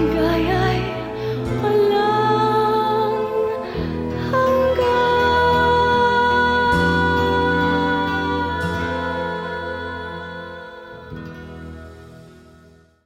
应该。